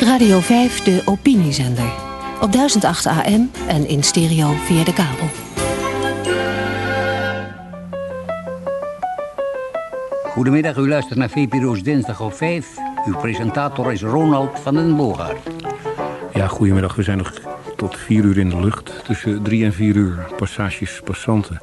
Radio 5, de opiniezender. Op 1008 AM en in stereo via de kabel. Goedemiddag, u luistert naar VPRO's Dinsdag op 5. Uw presentator is Ronald van den Boogaard. Ja, goedemiddag. We zijn nog tot 4 uur in de lucht. Tussen 3 en 4 uur passages passanten.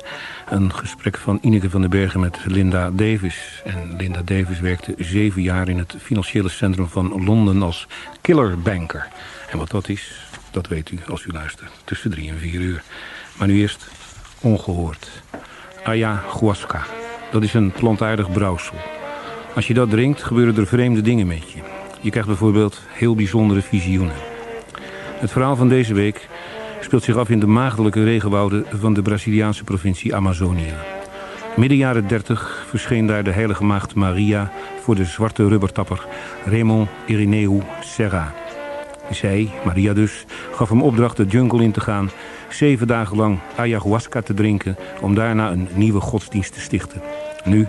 Een gesprek van Ineke van den Bergen met Linda Davis. En Linda Davis werkte zeven jaar in het financiële centrum van Londen als killerbanker. En wat dat is, dat weet u als u luistert. Tussen 3 en 4 uur. Maar nu eerst ongehoord. Ayahuasca. Dat is een plantaardig brouwsel. Als je dat drinkt, gebeuren er vreemde dingen met je. Je krijgt bijvoorbeeld heel bijzondere visioenen. Het verhaal van deze week speelt zich af in de maagdelijke regenwouden van de Braziliaanse provincie Amazonia. Midden jaren 30 verscheen daar de heilige maagd Maria voor de zwarte rubbertapper Raymond Irineu Serra. Zij, Maria dus, gaf hem opdracht de jungle in te gaan, zeven dagen lang ayahuasca te drinken om daarna een nieuwe godsdienst te stichten. Nu,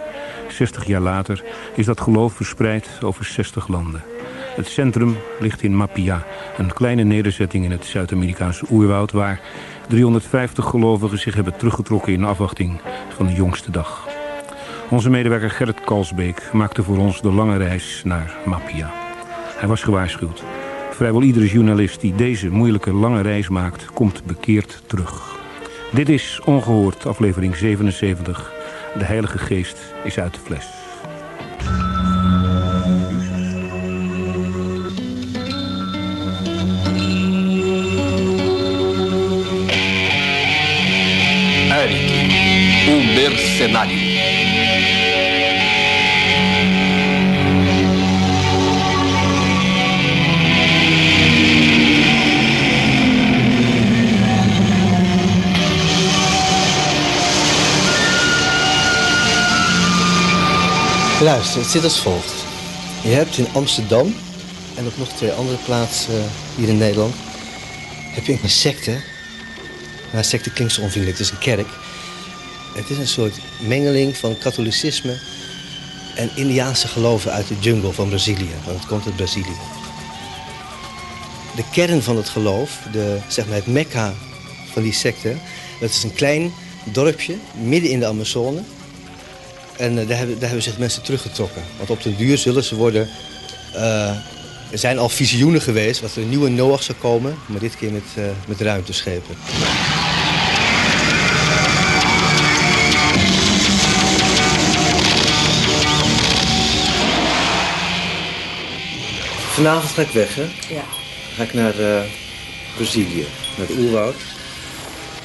60 jaar later, is dat geloof verspreid over 60 landen. Het centrum ligt in Mapia, een kleine nederzetting in het Zuid-Amerikaanse oerwoud... waar 350 gelovigen zich hebben teruggetrokken in afwachting van de jongste dag. Onze medewerker Gerrit Kalsbeek maakte voor ons de lange reis naar Mapia. Hij was gewaarschuwd. Vrijwel iedere journalist die deze moeilijke lange reis maakt, komt bekeerd terug. Dit is Ongehoord, aflevering 77. De Heilige Geest is uit de fles. Luister, het zit als volgt. Je hebt in Amsterdam en op nog twee andere plaatsen eh, hier in Nederland... heb je een secte. Nou, secte klinkt zo onvriendelijk, het is een kerk. Het is een soort mengeling van katholicisme en Indiaanse geloven uit de jungle van Brazilië. Want het komt uit Brazilië. De kern van het geloof, de, zeg maar het mekka van die secte... dat is een klein dorpje midden in de Amazone... En eh, daar, hebben, daar hebben zich mensen teruggetrokken. Want op den duur zullen ze worden... eh, er zijn al visioenen geweest dat er een nieuwe Noach zou komen. Maar dit keer met, eh, met ruimteschepen. Vanavond ga ik weg, hè? Ja. ga ik naar eh, Brazilië, naar het oerwoud.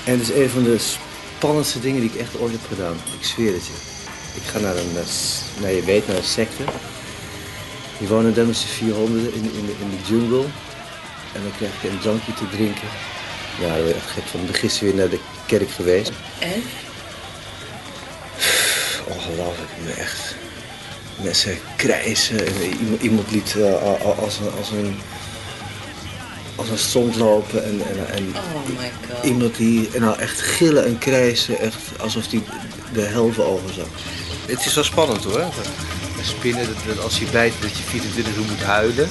En het is een van de spannendste dingen die ik echt ooit heb gedaan. Ik zweer het je. Ik ga naar een, nou je weet, naar een secte. Die wonen daar met z'n 400 in, in, de, in de jungle. En dan krijg je een drankje te drinken. Ja, daar ben ik echt gek van. Ik ben gisteren weer naar de kerk geweest. En? Ongelooflijk, ik ben echt... Mensen krijsen. En iemand, liet eh, als een... Als een als een stront lopen en, en, en Oh my god. iemand die nou echt gillen en krijsen, echt alsof hij de helven over zag. Het is wel spannend hoor. Spinnen, dat, dat als je bijt, dat je 24 uur moet huilen.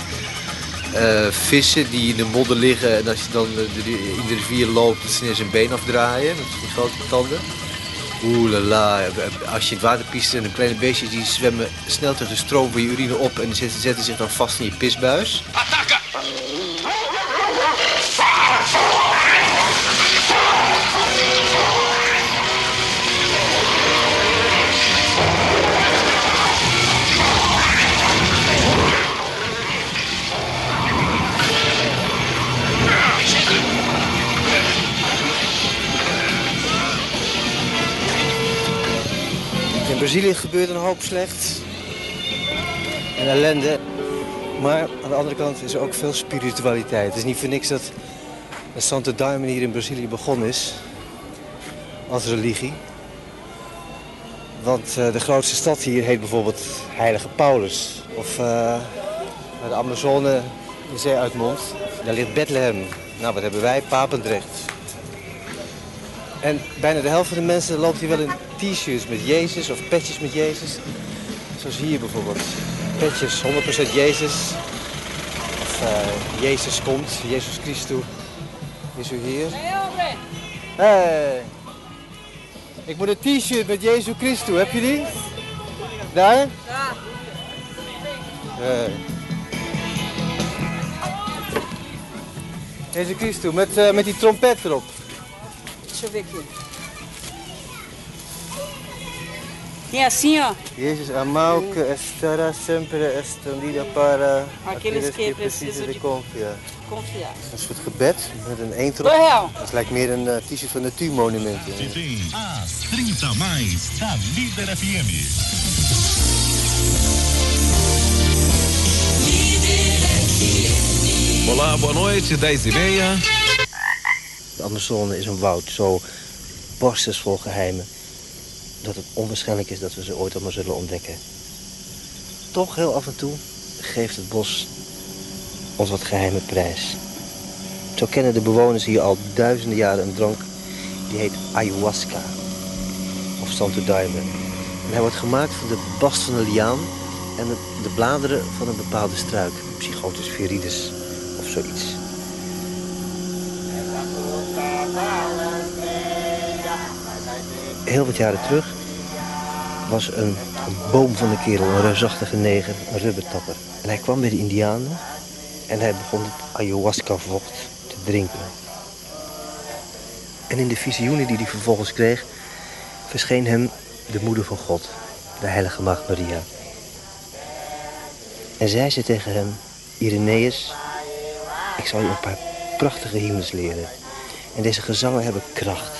Eh, vissen die in de modder liggen en als je dan de, de- in de rivier loopt, dat ze ineens een been afdraaien met grote tanden. Oeh la la, als je het water piest en de kleine beestjes die zwemmen snel tegen de stroom van je urine op en zetten, zetten zich dan vast in je pisbuis. In Brazilië gebeurt een hoop slecht en ellende. Maar aan de andere kant is er ook veel spiritualiteit. Het is niet voor niks dat de Santo Daime hier in Brazilië begonnen is als religie. Want eh, de grootste stad hier heet bijvoorbeeld Heilige Paulus. Of eh, de Amazone de zee uitmondt, daar ligt Bethlehem. Nou, wat hebben wij? Papendrecht. En bijna de helft van de mensen loopt hier wel in t-shirts met Jezus of petjes met Jezus. Zoals hier bijvoorbeeld. Petjes, 100% Jezus. Of eh, Jezus komt, Jezus Christus. Is u hier? Hey! Ik moet een t-shirt met Jezus Christus, heb je die? Daar? Ja. Hey. Jezus Christus, met, uh, met die trompet erop. Deixa eu Tem assim, ó. Jezus, a mão que estará sempre estendida para Aqueles que precisam de confiar. Confiar. Een soort gebed met een eend Dois erop. real. Dat lijkt meer een eh, t-shirt van Natuurmonument. Tem as 30 a mais da Líder FM. Olá, boa noite, 10 e meia. De Amazone is een woud zo borstensvol geheimen... dat het onwaarschijnlijk is dat we ze ooit allemaal zullen ontdekken. Toch heel af en toe geeft het bos ons wat geheime prijs. Zo kennen de bewoners hier al duizenden jaren een drank... die heet ayahuasca. Of santo daime. Hij wordt gemaakt van de bast van een liaan... en de, de bladeren van een bepaalde struik. Psychotus viridis of zoiets. Heel wat jaren terug was een, boom van de kerel, een reusachtige neger, een rubbertapper. En hij kwam bij de indianen en hij begon het ayahuasca-vocht te drinken. En in de visioenen die hij vervolgens kreeg, verscheen hem de moeder van God, de heilige maagd Maria. En zei ze tegen hem, Irenaeus, ik zal je een paar prachtige hymnes leren. En deze gezangen hebben kracht.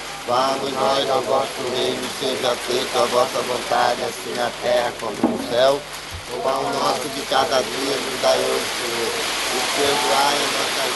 Vamos nós ao vosso reino, seja feita a vossa vontade, assim na terra como no céu. O pão nosso de cada dia nos dai hoje, Senhor. E perdoai as nossas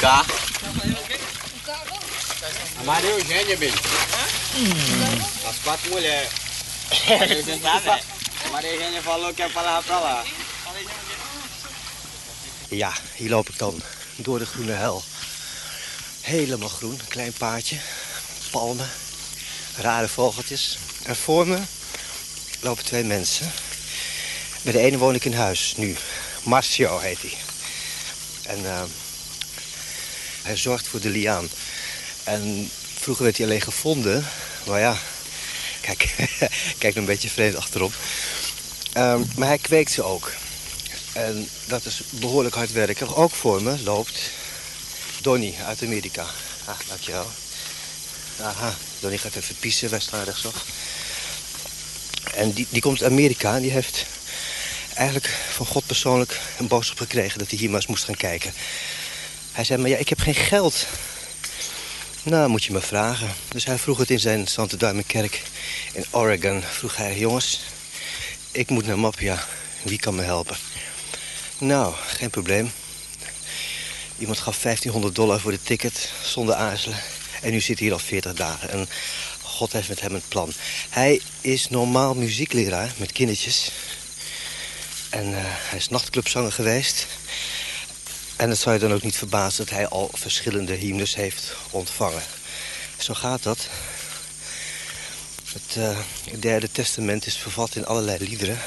vocês vão ficar. A Maria Eugênia, bem. As quatro mulheres. Você sabe? A Maria Eugênia falou que ia falar pra lá. Ja, hier loop ik dan door de groene hel. Helemaal groen, een klein paadje, palmen, rare vogeltjes. En voor me lopen twee mensen. Bij de ene woon ik in huis, nu. Marcio heet hij. En eh, hij zorgt voor de liaan. En vroeger werd hij alleen gevonden. Maar ja, kijk, kijk een beetje vreemd achterop. Ehm, maar hij kweekt ze ook. En dat is behoorlijk hard werken. Ook voor me loopt Donnie uit Amerika. Ah, dankjewel. Aha, Donnie gaat even pissen, staan rechtsaf. En die, die komt uit Amerika en die heeft eigenlijk van God persoonlijk een boodschap gekregen... dat hij hier maar eens moest gaan kijken. Hij zei, maar ja, ik heb geen geld. Nou, moet je me vragen. Dus hij vroeg het in zijn Santa Duimen kerk in Oregon. Vroeg hij, jongens, ik moet naar Mapia. Wie kan me helpen? Nou, geen probleem. Iemand gaf 1500 dollar voor de ticket, zonder aarzelen. En nu zit hij hier al 40 dagen. En God heeft met hem een plan. Hij is normaal muziekleraar met kindertjes. En eh, hij is nachtclubzanger geweest. En het zou je dan ook niet verbazen dat hij al verschillende hymnes heeft ontvangen. Zo gaat dat. Het eh, derde testament is vervat in allerlei liederen.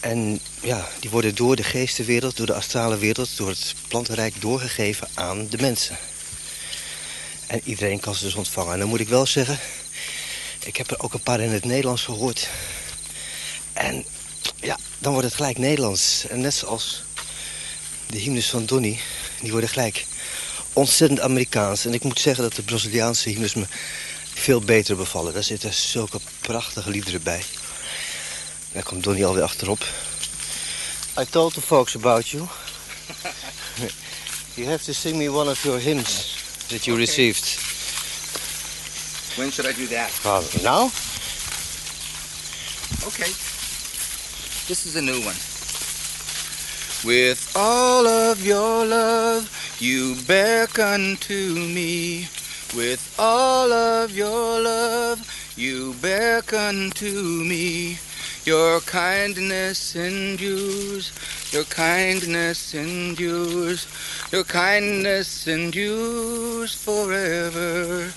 En ja, die worden door de geestenwereld, door de astrale wereld, door het plantenrijk doorgegeven aan de mensen. En iedereen kan ze dus ontvangen. En dan moet ik wel zeggen, ik heb er ook een paar in het Nederlands gehoord. En ja, dan wordt het gelijk Nederlands. En net zoals de hymnes van Donny, die worden gelijk ontzettend Amerikaans. En ik moet zeggen dat de Braziliaanse hymnes me veel beter bevallen. Daar zitten zulke prachtige liederen bij. Daar komt Donny alweer achterop. I told the folks about you. you have to sing me one of your hymns that you received. When should I do that? Well, now? Okay. This is a new one. With all of your love, you beckon to me. With all of your love, you beckon to me. Your kindness endures, your kindness endures, your kindness endures forever.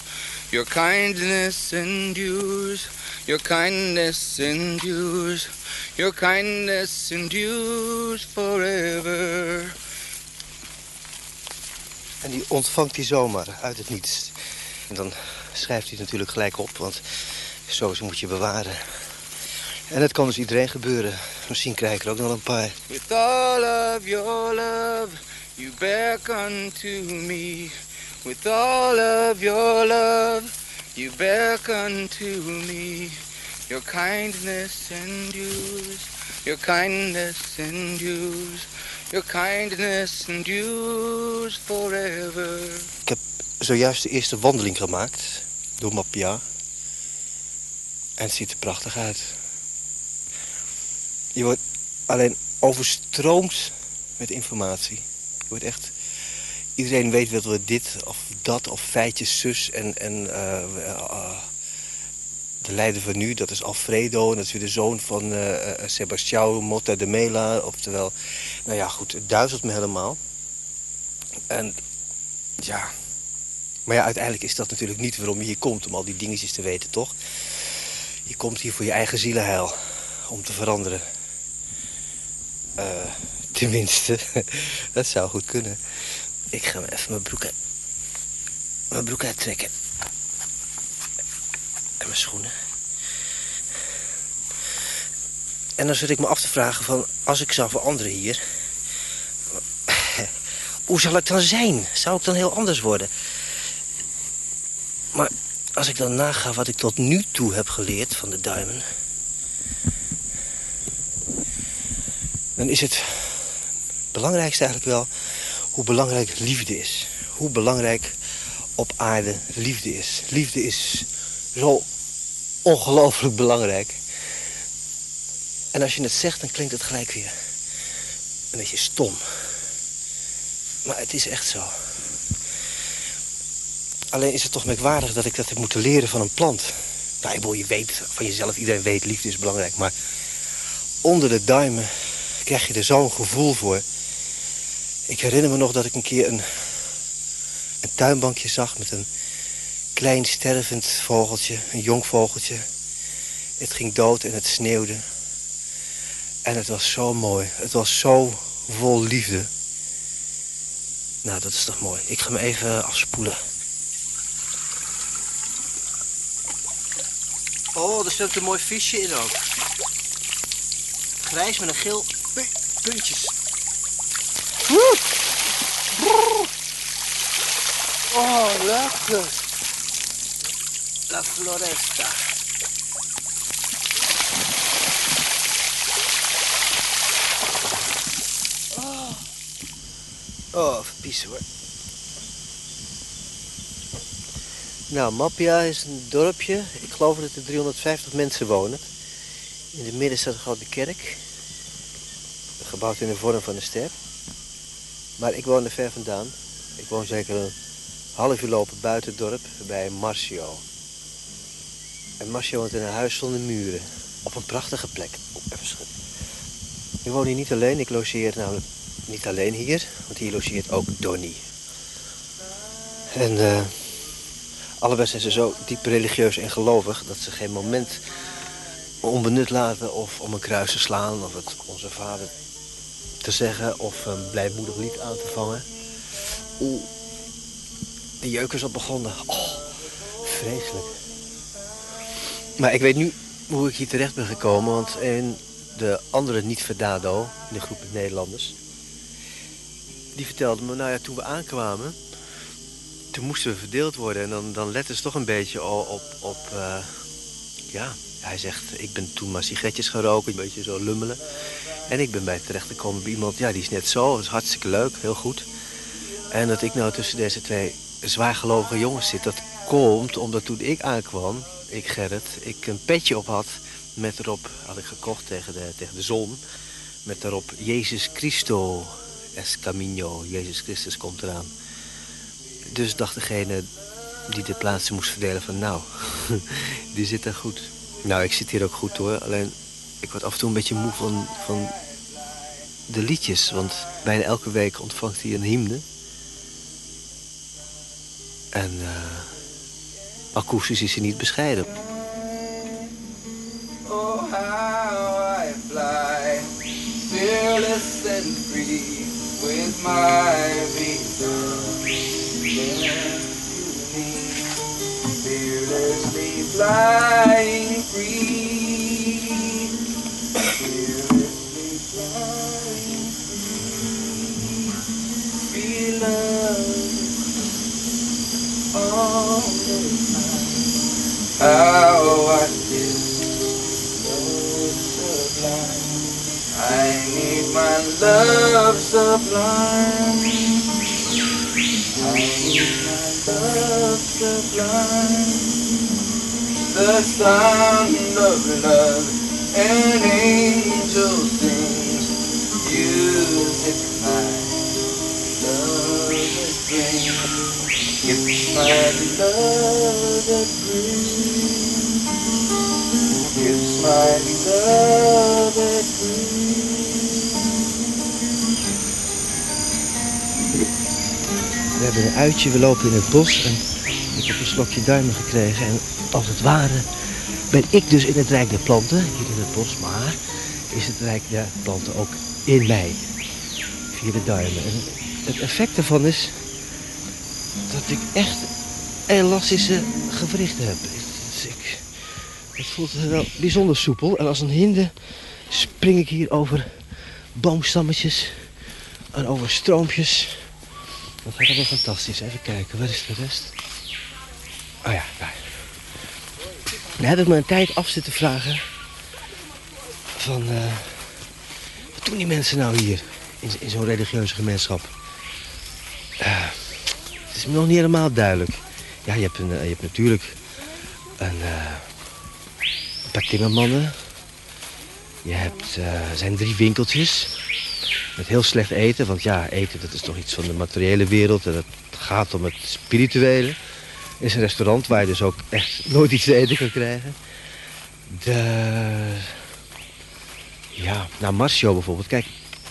Your kindness endures, your kindness endures, your kindness endures forever. En die ontvangt hij zomaar uit het niets. En dan schrijft hij het natuurlijk gelijk op, want zo moet je bewaren. En het kan dus iedereen gebeuren. Misschien krijg ik er ook nog een paar. With all of your love, you beckon to me. With all of your love, you beckon to me. Your kindness endures, your kindness endures, your kindness endures forever. Ik heb zojuist de eerste wandeling gemaakt door Mappia. En het ziet er prachtig uit. Je wordt alleen overstroomd met informatie. Je wordt echt... Iedereen weet wel we dit of dat of feitjes zus en... en eh, eh, de leider van nu, dat is Alfredo. En dat is weer de zoon van uh, Sebastião Motta de Mela. Oftewel, nou ja, goed, het duizelt me helemaal. En ja... Maar ja, uiteindelijk is dat natuurlijk niet waarom je hier komt... om al die dingetjes te weten, toch? Je komt hier voor je eigen zielenheil. Om te veranderen. Uh, tenminste, dat zou goed kunnen. Ik ga even mijn broek, uit, mijn broek uittrekken. En mijn schoenen. En dan zit ik me af te vragen van... als ik zou veranderen hier... hoe zal ik dan zijn? Zou ik dan heel anders worden? Maar als ik dan naga wat ik tot nu toe heb geleerd van de duimen... dan is het belangrijkste eigenlijk wel hoe belangrijk liefde is. Hoe belangrijk op aarde liefde is. Liefde is zo ongelooflijk belangrijk. En als je het zegt, dan klinkt het gelijk weer een beetje stom. Maar het is echt zo. Alleen is het toch merkwaardig dat ik dat heb moeten leren van een plant. Nou, je weet van jezelf, iedereen weet, liefde is belangrijk. Maar onder de duimen krijg je er zo'n gevoel voor. Ik herinner me nog dat ik een keer een, een tuinbankje zag met een klein stervend vogeltje, een jong vogeltje. Het ging dood en het sneeuwde. En het was zo mooi. Het was zo vol liefde. Nou, dat is toch mooi. Ik ga me even afspoelen. Oh, er zit een mooi visje in ook. Grijs met een geel puntjes. Oh, lekker. La Floresta. Oh, oh verpiezen hoor. Nou, Mappia is een dorpje. Ik geloof dat er 350 mensen wonen. In de midden staat een grote kerk. Gebouwd in de vorm van een ster. Maar ik woon er ver vandaan. Ik woon zeker een half uur lopen buiten het dorp bij Marcio. En Marcio woont in een huis zonder muren. Op een prachtige plek. Even schudden. Ik woon hier niet alleen. Ik logeer namelijk niet alleen hier. Want hier logeert ook Donny. En uh, allebei zijn ze zo diep religieus en gelovig... dat ze geen moment onbenut laten of om een kruis te slaan... of het onze vader te zeggen of een blijmoedig lied aan te vangen. Oeh, de jeuk is al begonnen. Oh, vreselijk. Maar ik weet nu hoe ik hier terecht ben gekomen, want in de andere niet-verdado in de groep Nederlanders. Die vertelde me, nou ja, toen we aankwamen... toen moesten we verdeeld worden. En dan, dan letten ze toch een beetje op... op, eh, ja, hij zegt, ik ben toen maar sigaretjes gaan roken, een beetje zo lummelen. En ik ben bij terecht gekomen bij iemand, ja, die is net zo. Dat is hartstikke leuk, heel goed. En dat ik nou tussen deze twee zwaargelovige jongens zit, dat komt omdat toen ik aankwam, ik Gerrit, ik een petje op had met erop, had ik gekocht tegen de, tegen de zon, met daarop Jezus Christo es camino, Jezus Christus komt eraan. Dus dacht degene die de plaatsen moest verdelen van nou, die zit er goed. Nou, ik zit hier ook goed hoor, alleen ik word af en toe een beetje moe van, van de liedjes, want bijna elke week ontvangt hij een hymne. En uh, akoestisch is hij niet bescheiden. Oh, how I fly, fearless and free, with my return. Fearlessly flying free. How I feel. I need my love sublime. I need my love sublime. The sound of love, an angel sings. Music my love that brings. It's my love that brings. We hebben een uitje, we lopen in het bos en ik heb een slokje duimen gekregen. En als het ware ben ik dus in het rijk der planten, hier in het bos, maar is het rijk der planten ook in mij, via de duimen. En het effect daarvan is dat ik echt elastische gewrichten heb. Het voelt wel bijzonder soepel en als een hinde spring ik hier over boomstammetjes en over stroompjes. Dat gaat allemaal fantastisch. Even kijken, waar is de rest? Oh ja, daar. Dan heb ik me een tijd af zitten vragen van... eh, wat doen die mensen nou hier in, zo'n religieuze gemeenschap? Eh, het is me nog niet helemaal duidelijk. Ja, je hebt, een, eh, je hebt natuurlijk een, paar timmermannen. Je hebt, eh, zijn drie winkeltjes met heel slecht eten. Want ja, eten dat is toch iets van de materiële wereld. En het gaat om het spirituele. Er is een restaurant waar je dus ook echt nooit iets te eten kan krijgen. De... Ja, nou Marcio bijvoorbeeld. Kijk,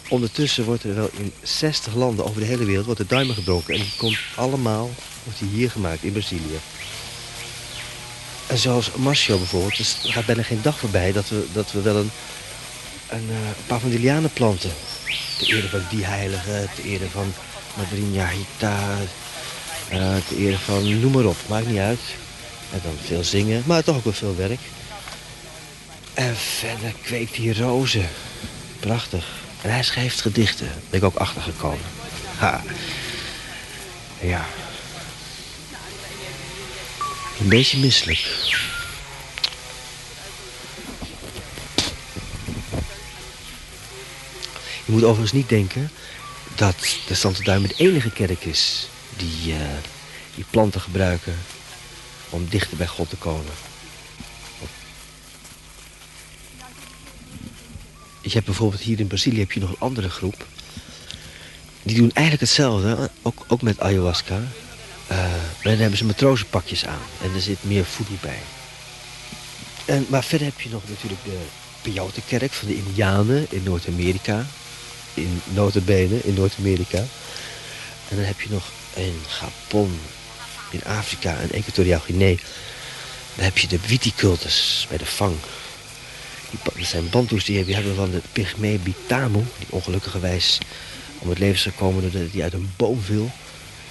ondertussen wordt er wel in 60 landen over de hele wereld wordt er duimen gebroken. En die komt allemaal, wordt die hier gemaakt in Brazilië. En zoals Marcio bijvoorbeeld, dus gaat bijna geen dag voorbij dat we, dat we wel een, een, eh, een paar van die lianen planten. Ter ere van die heilige, ter ere van Madrinha Hita, eh, ter ere van noem maar op, maakt niet uit. En dan veel zingen, maar toch ook wel veel werk. En verder kweekt hij rozen. Prachtig. En hij schrijft gedichten. Ben ik ook achtergekomen. Ha. Ja. Een beetje misselijk. Je moet overigens niet denken dat de Santa Duim de enige kerk is die, eh, die planten gebruiken om dichter bij God te komen. Je hebt bijvoorbeeld hier in Brazilië heb je nog een andere groep. Die doen eigenlijk hetzelfde, ook, ook met ayahuasca. Maar dan hebben ze matrozenpakjes aan en er zit meer voeding bij. En, maar verder heb je nog natuurlijk de Peyote-kerk van de Indianen in Noord-Amerika. In notabene in Noord-Amerika. En dan heb je nog in Gabon, in Afrika en Equatoriaal Guinea. Dan heb je de Witicultus bij de Fang. Die, dat zijn Bantoes die hebben- hebben van de Pygmee Bitamu, die ongelukkigerwijs om het leven is gekomen doordat die uit een boom viel.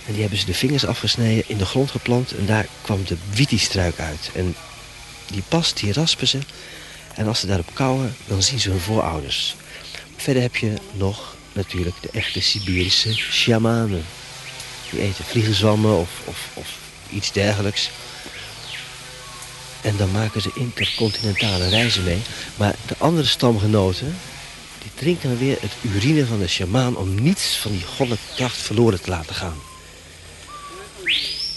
En die hebben ze de vingers afgesneden, in de grond geplant en daar kwam de witiestruik uit. En die past, die raspen ze. En als ze daarop kauwen, dan zien ze hun voorouders. Verder heb je nog natuurlijk de echte Siberische shamanen. Die eten vliegenzwammen of, of, of iets dergelijks. En dan maken ze intercontinentale reizen mee. Maar de andere stamgenoten, die drinken dan weer het urine van de shamaan... om niets van die goddelijke kracht verloren te laten gaan.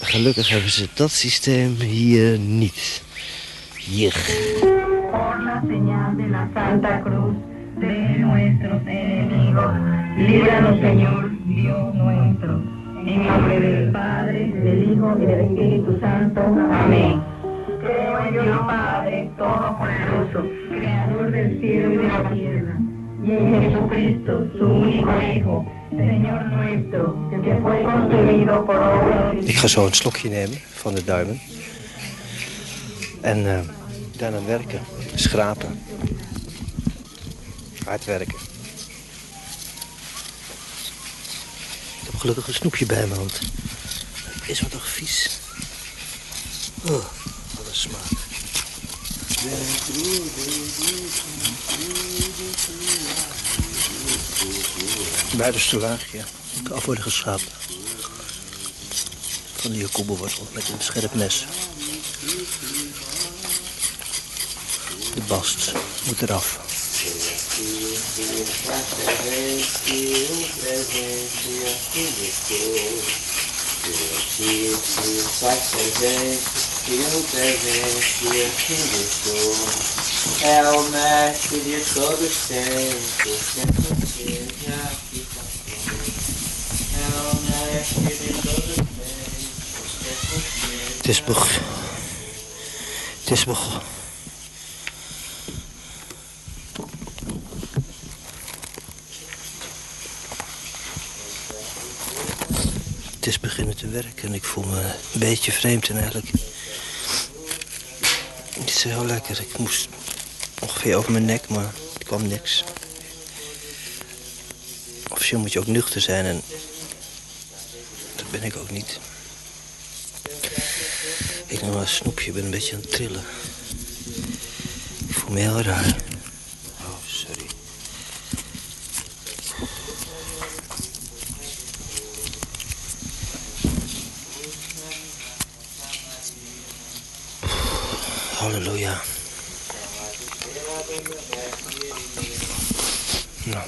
Gelukkig hebben ze dat systeem hier niet. Hier. Por la señal de la Santa Cruz de nuestros enemigos, líbranos, Señor, Dios nuestro. En nombre del Padre, del Hijo y del Espíritu Santo. Amén. Creo en Dios Padre Todopoderoso, Creador del cielo y de la tierra, y en Jesucristo, su único Hijo, Señor Ik ga zo een slokje nemen van de duimen. En eh, daarna werken, schrapen. Hard werken. Ik heb gelukkig een snoepje bij me, want het is wat toch vies. Oh, wat een smaak. Buitenste laagje moet af worden geschrapt. Van die kobbelwortel met een scherp mes. De bast moet eraf. Het is beg... Het is beg... Het is beginnen te werken en ik voel me een beetje vreemd en eigenlijk... Niet zo heel lekker. Ik moest ongeveer over mijn nek, maar er kwam niks. Officieel moet je ook nuchter zijn en... Dat ben ik ook niet. Neem maar een snoepje, ik ben een beetje aan het trillen. Ik voel me heel raar. Oh, sorry. Halleluja. Nou.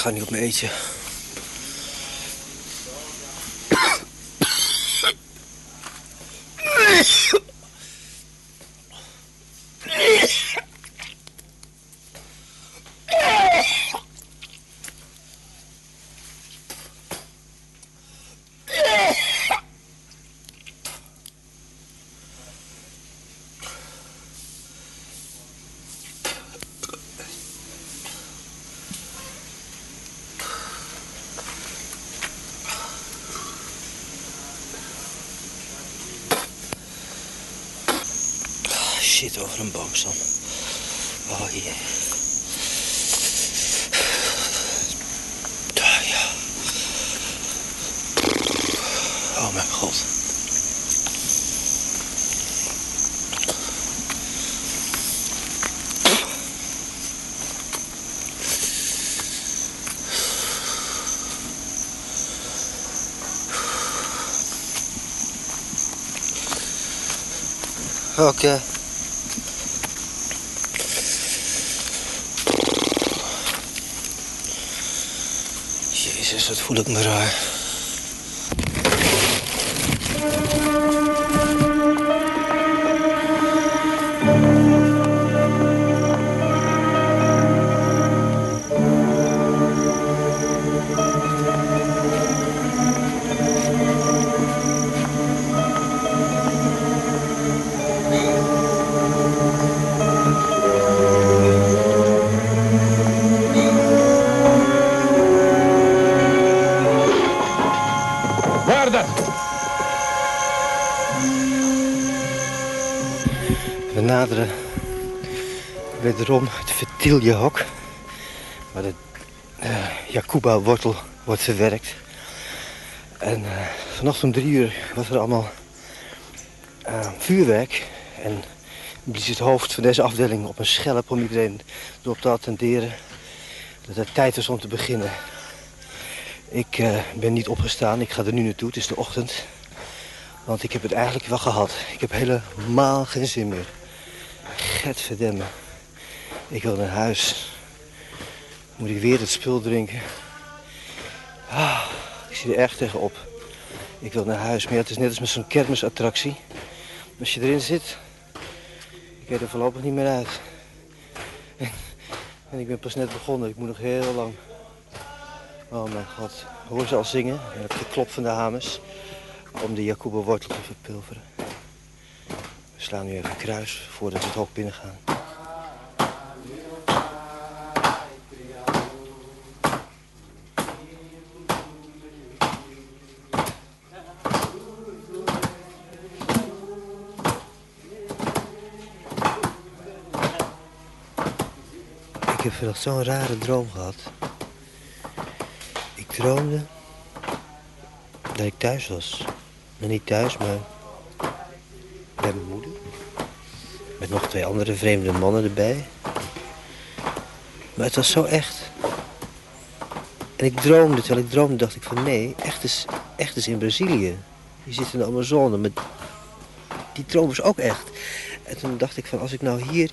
Ga niet op mijn eetje. Ah, Shit, Oh jee. Ah, ja. Oh mijn god. Jezus, wat voel ik me raar. Wederom het vertiljehok. Waar de uh, Jacuba-wortel wordt verwerkt. En uh, om drie uur was er allemaal uh, vuurwerk. En blies het hoofd van deze afdeling op een schelp om iedereen erop te attenderen dat het tijd was om te beginnen. Ik ben niet opgestaan, ik ga er nu naartoe, het is de ochtend. Want ik heb het eigenlijk wel gehad. Ik heb helemaal geen zin meer. Get verdemmen. Ik wil naar huis. Moet ik weer het spul drinken? Ah, ik zie er erg tegenop. Ik wil naar huis. Maar het is net als met zo'n kermisattractie. Als je erin zit, ik weet er voorlopig niet meer uit. En, ik ben pas net begonnen. Ik moet nog heel lang. Oh mijn god. Hoor ze al zingen? En heb de klop van de hamers. Om de Jacoba wortel te verpulveren. Slaan nu even kruis voordat we het hok binnen gaan. Ik heb nog zo'n rare droom gehad. Ik droomde dat ik thuis was. Nou, niet thuis, maar bij mijn moeder. Met nog twee andere vreemde mannen erbij. Maar het was zo echt. En ik droomde, terwijl ik droomde, dacht ik van nee, echt is, echt is in Brazilië. Je zit in de Amazone, maar die droom was ook echt. En toen dacht ik van als ik nou hier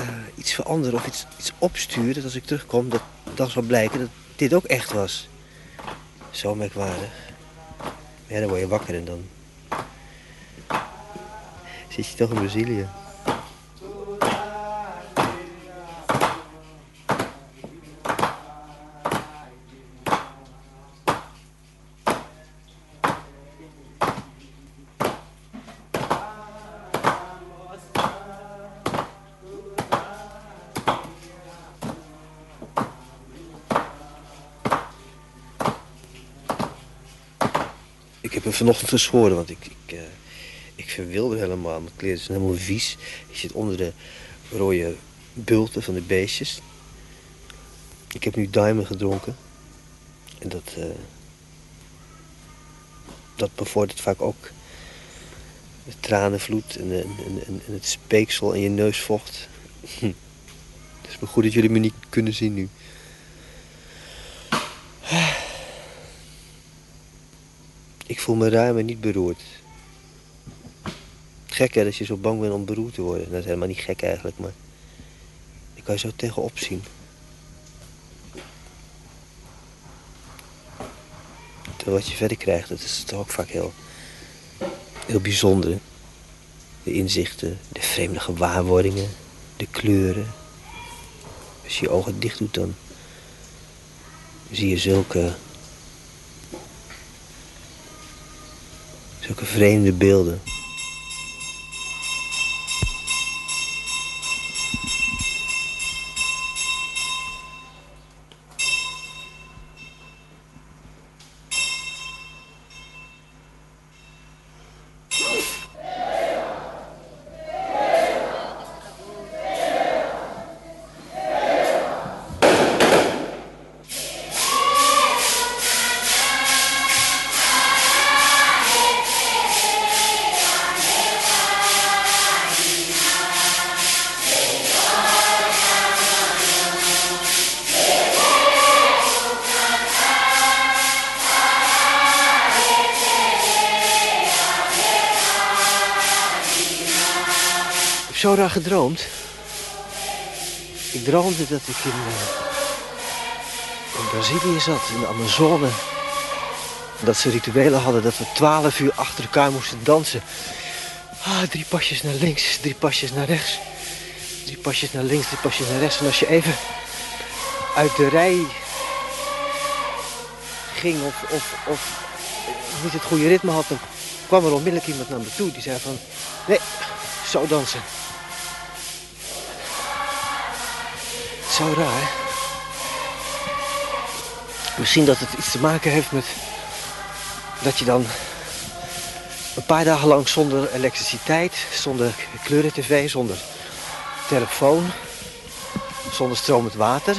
uh, iets verander of iets, iets opstuur, dat als ik terugkom, dat dan zal blijken dat dit ook echt was. Zo merkwaardig. Ja, dan word je wakker en dan zit je toch in Brazilië. Vanochtend geschoren, want ik, ik, uh, ik verwilder helemaal. Mijn kleren zijn helemaal vies. Ik zit onder de rode bulten van de beestjes. Ik heb nu duimen gedronken. En dat, uh, dat bevordert vaak ook de tranenvloed en, en, en, het speeksel en je neusvocht. Het is maar goed dat jullie me niet kunnen zien nu. Voel me ruim en niet beroerd. Gek hè, dat je zo bang bent om beroerd te worden. Dat is helemaal niet gek eigenlijk, maar... Ik kan je zo tegenop zien. Terwijl wat je verder krijgt, dat is toch ook vaak heel... Heel bijzonder. De inzichten, de vreemde gewaarwordingen, de kleuren. Als je je ogen dicht doet, dan zie je zulke Zulke vreemde beelden. Gedroomd. Ik droomde dat ik in, uh, in Brazilië zat, in de Amazone. Dat ze rituelen hadden dat we twaalf uur achter elkaar moesten dansen. Ah, drie pasjes naar links, drie pasjes naar rechts. Drie pasjes naar links, drie pasjes naar rechts. En als je even uit de rij ging of, of, of niet het goede ritme had, dan kwam er onmiddellijk iemand naar me toe die zei van... Nee, zo dansen. Zo raar. Misschien dat het iets te maken heeft met dat je dan een paar dagen lang zonder elektriciteit, zonder kleuren-tv, zonder telefoon. Zonder stromend water.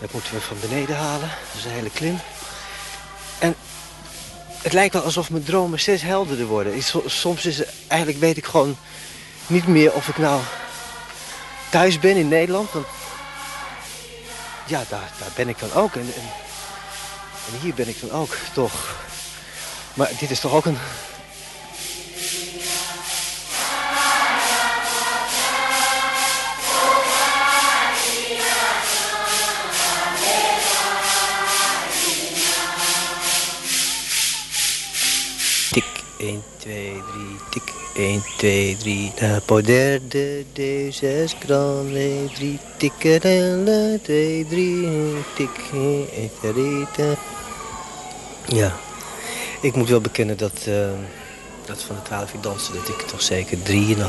Dat moeten we van beneden halen. Dat is een hele klim. En het lijkt wel alsof mijn dromen steeds helderder worden. Soms is eigenlijk weet ik gewoon niet meer of ik nou thuis ben in Nederland. Ja, daar, daar ben ik dan ook. En, en, en hier ben ik dan ook, toch. Maar dit is toch ook een... Tik 1, 2, 3, tik 1, 2, 3. De poder de deze grande 3, tikkerelle 2, 3, tik 1, 2, 3. Ja, ik moet wel bekennen dat, uh, dat van de 12 uur dansen, dat ik toch zeker 3,5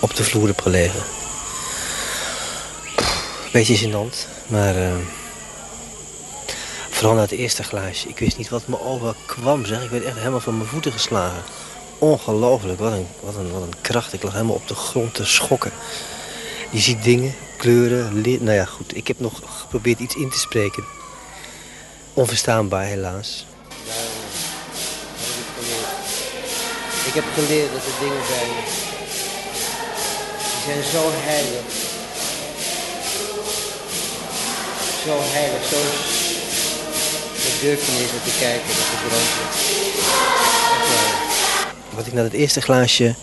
op de vloer heb gelegen. Beetje gênant, maar. Uh, Vooral na het eerste glaasje. Ik wist niet wat me overkwam, zeg. Ik werd echt helemaal van mijn voeten geslagen. Ongelooflijk, wat een, wat een, wat een kracht. Ik lag helemaal op de grond te schokken. Je ziet dingen, kleuren, Nou ja, goed. Ik heb nog geprobeerd iets in te spreken. Onverstaanbaar, helaas. Ik heb geleerd dat de dingen me... Die zijn zo heilig. Zo heilig, zo ik durf niet eens te kijken, dat is brandje. Wat ik na het eerste glaasje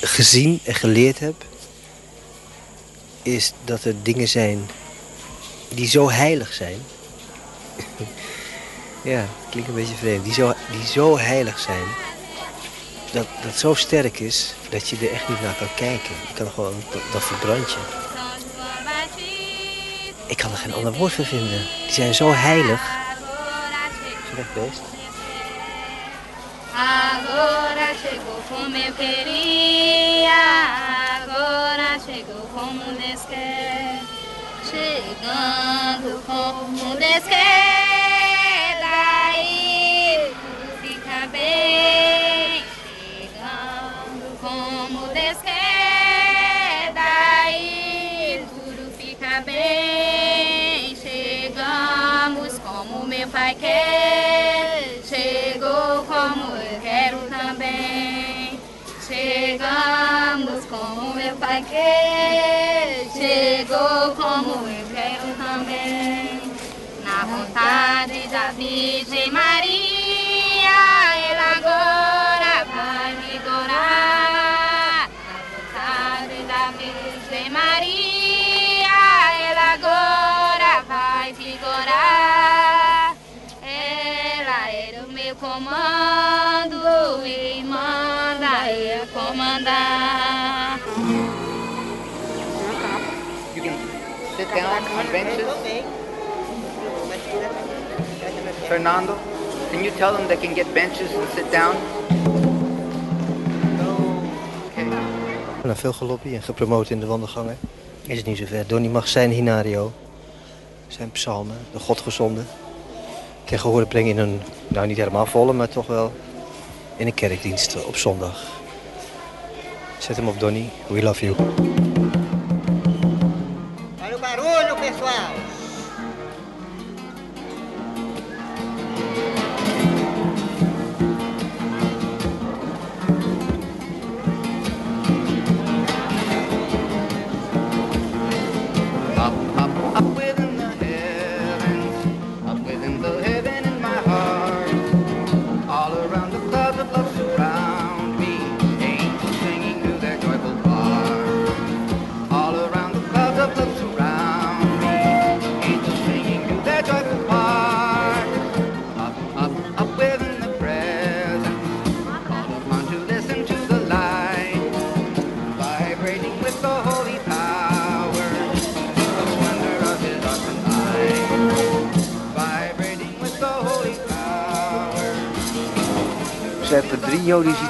gezien en geleerd heb, is dat er dingen zijn die zo heilig zijn. ja, klinkt een beetje vreemd. Die zo, die zo heilig zijn, dat dat zo sterk is, dat je er echt niet naar kan kijken. Je kan gewoon, dat, dat verbrand je. Ik kan er geen ander woord voor vinden. Die zijn zo heilig. Slecht beest. Agora chegou como eu queria, agora chegou como Deus quer. Chegando como Deus quer, daí tudo fica bem. Chegando como Deus quer, daí tudo fica bem. Chegamos como meu pai quer, Como meu pai quer, chegou como eu quero também. Na vontade da Virgem Maria, benches. Fernando, can you tell them they can get benches and sit down? Na veel gelobbie en gepromoot in de wandelgangen is het niet zover. Donnie mag zijn hinario, zijn psalmen, de Godgezonde, ten gehore brengen in een, nou niet helemaal volle, maar toch wel in een kerkdienst op zondag. Zet hem op Donnie, we love you.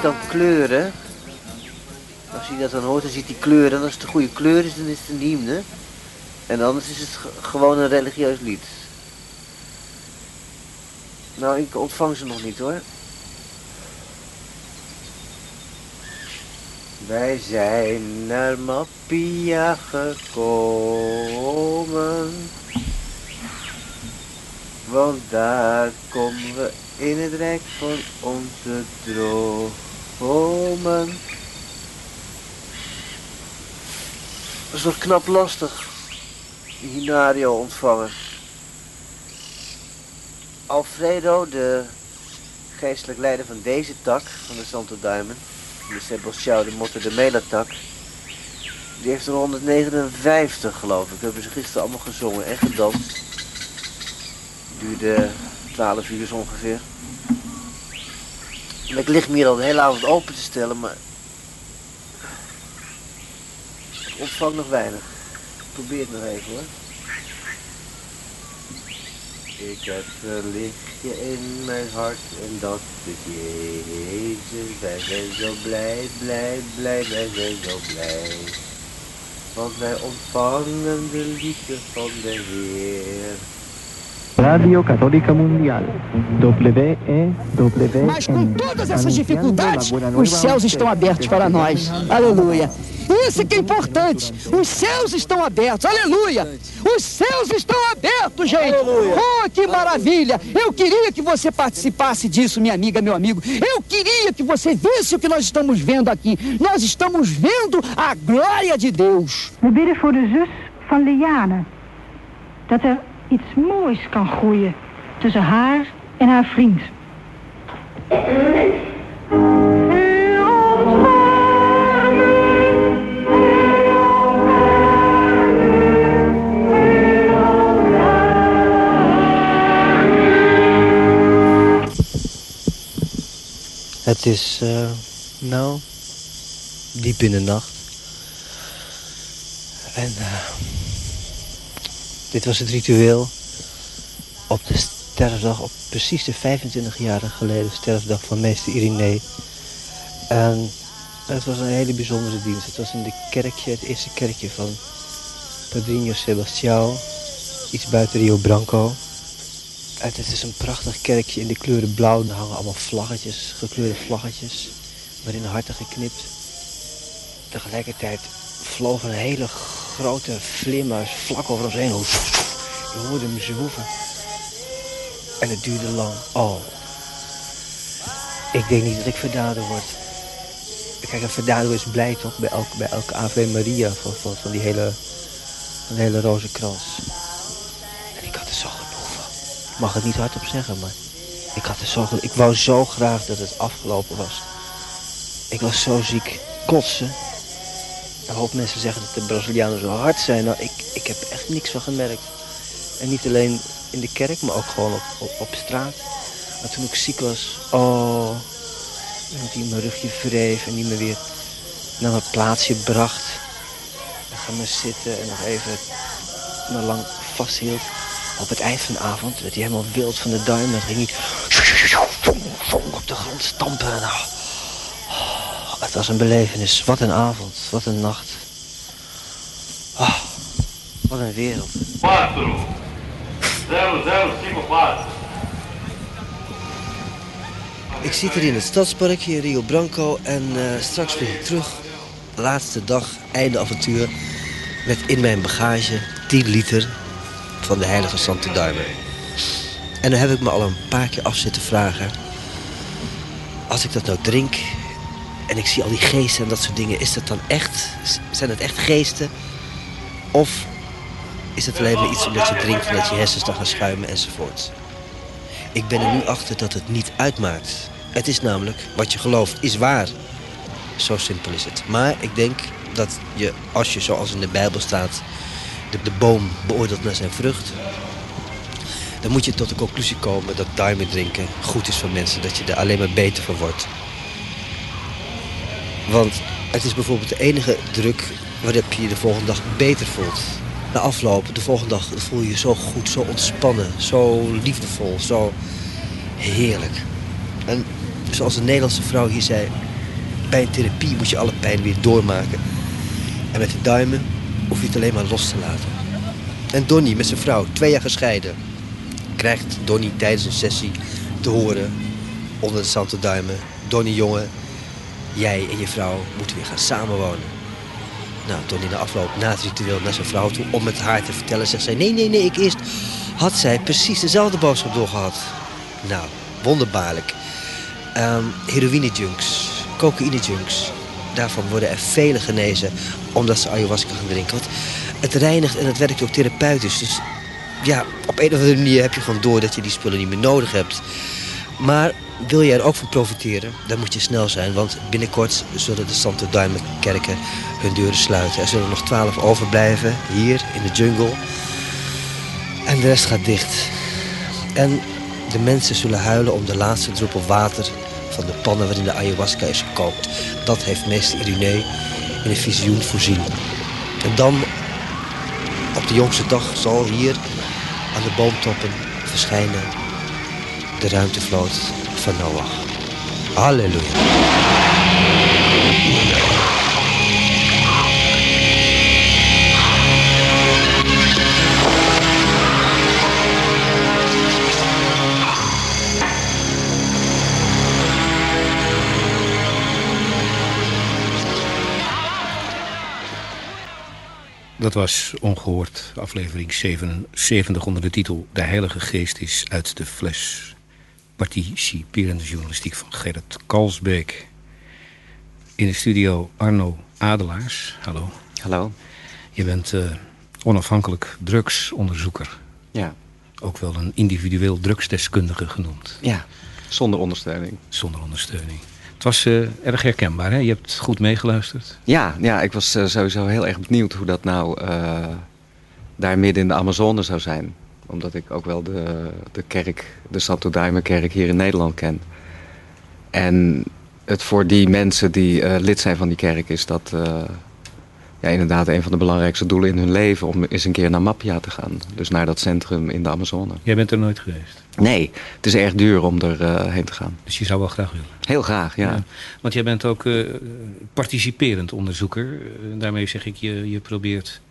Dan kleuren. Als hij dat dan hoort, dan ziet hij kleuren. En als het een goede kleur is, dan is het een hymne. En anders is het ge- gewoon een religieus lied. Nou, ik ontvang ze nog niet hoor. Wij zijn naar Mappia gekomen. Want daar komen we in het rijk van onze dromen. Dat is toch knap lastig. Hinario ontvangen. Alfredo, de geestelijk leider van deze tak, van de Santo Duimen, de Sebastião de Motte de Mela-tak, die heeft er 159 geloof ik. We hebben ze gisteren allemaal gezongen en gedanst. Duurde 12 uur ongeveer. Ik lig me hier al de hele avond open te stellen, maar ik ontvang nog weinig. Probeer het nog even hoor. Ik heb een lichtje in mijn hart en dat is Jezus. Wij zijn zo blij, blij, blij, wij zijn zo blij. Want wij ontvangen de liefde van de Heer. Radio Católica Mundial. WEWN. Mas com todas essas dificuldades, os céus estão abertos para nós. Aleluia. Isso que é importante. Os céus estão abertos. Aleluia. Os céus estão abertos, gente. Oh, que maravilha. Eu queria que você participasse disso, minha amiga, meu amigo. Eu queria que você visse o que nós estamos vendo aqui. Nós estamos vendo a glória de Deus. We bidden voor de zus van Liane. Dat er iets moois kan groeien tussen haar en haar vriend. Het is, eh, nou, diep in de nacht. En eh, dit was het ritueel op de sterfdag, op precies de 25 jaar geleden sterfdag van meester Irinee. En het was een hele bijzondere dienst. Het was in de kerkje, het eerste kerkje van Padrinho Sebastião, iets buiten Rio Branco. En het is een prachtig kerkje in de kleuren blauw. Er hangen allemaal vlaggetjes, gekleurde vlaggetjes, waarin harten geknipt. Tegelijkertijd vlogen hele grote vlimmers vlak over ons heen. Je hoorde hem zwoeven. En het duurde lang. Oh. Ik denk niet dat ik verdaden word. Kijk, een verdader is blij toch bij elke, bij elke Ave Maria van, van, van die hele, hele rozenkrans. En ik had er zo genoeg van. Ik mag het niet hardop zeggen, maar ik had er zo. Ik wou zo graag dat het afgelopen was. Ik was zo ziek. Kotsen. Een hoop mensen zeggen dat de Brazilianen zo hard zijn. Nou, ik, ik heb echt niks van gemerkt. En niet alleen in de kerk, maar ook gewoon op, op, straat. En toen ik ziek was, oh, iemand die mijn rugje wreef en die me weer naar mijn plaatsje bracht. En ga me zitten en nog even me lang vasthield. Op het eind van de avond werd hij helemaal wild van de duim. En ging hij op de grond stampen. Nou, het was een belevenis. Wat een avond, wat een nacht. Oh, wat een wereld. 0054. Ik zit hier in het stadspark hier in Rio Branco en eh, straks vlieg ik terug. Laatste dag, einde avontuur. Met in mijn bagage 10 liter van de heilige Santo Duimen. En dan heb ik me al een paar keer af zitten vragen. Als ik dat nou drink en ik zie al die geesten en dat soort dingen, is dat dan echt? Zijn het echt geesten? Of is het alleen maar iets omdat je drinkt en dat je hersens dan gaan schuimen enzovoort? Ik ben er nu achter dat het niet uitmaakt. Het is namelijk, wat je gelooft, is waar. Zo simpel is het. Maar ik denk dat je, als je zoals in de Bijbel staat... de, de boom beoordeelt naar zijn vrucht... dan moet je tot de conclusie komen dat duimen drinken goed is voor mensen. Dat je er alleen maar beter van wordt. Want het is bijvoorbeeld de enige druk waarop je je de volgende dag beter voelt. Na afloop, de volgende dag, voel je je zo goed, zo ontspannen, zo liefdevol, zo heerlijk. En zoals een Nederlandse vrouw hier zei, bij een therapie moet je alle pijn weer doormaken. En met de duimen hoef je het alleen maar los te laten. En Donnie met zijn vrouw, twee jaar gescheiden, krijgt Donnie tijdens een sessie te horen onder de Santo Duimen. Donnie jongen, jij en je vrouw moeten weer gaan samenwonen. Nou, toen in de afloop na het ritueel naar zijn vrouw toe om het haar te vertellen, zegt zij: Nee, nee, nee, ik eerst. Had zij precies dezelfde boodschap doorgehad. Nou, wonderbaarlijk. Ehm Heroïne-junks, cocaïne-junks. Daarvan worden er vele genezen omdat ze ayahuasca gaan drinken. Want het reinigt en het werkt ook therapeutisch. Dus ja, op een of andere manier heb je gewoon door dat je die spullen niet meer nodig hebt. Maar wil je er ook van profiteren, dan moet je snel zijn. Want binnenkort zullen de Santo Daime kerken hun deuren sluiten. Er zullen nog twaalf overblijven, hier in de jungle. En de rest gaat dicht. En de mensen zullen huilen om de laatste druppel water van de pannen waarin de ayahuasca is gekookt. Dat heeft meester Iruné in een visioen voorzien. En dan, op de jongste dag, zal hier aan de boomtoppen verschijnen de ruimtevloot van Noach. Halleluja. Dat was ongehoord aflevering 77 onder de titel De Heilige Geest is uit de fles. Participerende journalistiek van Gerrit Kalsbeek. In de studio Arno Adelaars. Hallo. Hallo. Je bent eh, onafhankelijk drugsonderzoeker. Ja. Ook wel een individueel drugsdeskundige genoemd. Ja, zonder ondersteuning. Zonder ondersteuning. Het was eh, erg herkenbaar, hè? Je hebt goed meegeluisterd. Ja, ja ik was eh, sowieso heel erg benieuwd hoe dat nou daar midden in de Amazone zou zijn. Omdat ik ook wel de, de kerk, de Santo Daime kerk hier in Nederland ken. En het voor die mensen die eh, lid zijn van die kerk is dat eh, ja, inderdaad een van de belangrijkste doelen in hun leven om eens een keer naar Mapia te gaan. Dus naar dat centrum in de Amazone. Jij bent er nooit geweest? Nee, het is erg duur om er eh, heen te gaan. Dus je zou wel graag willen? Heel graag, ja. Want jij bent ook participerend onderzoeker. Daarmee zeg ik, je, je probeert...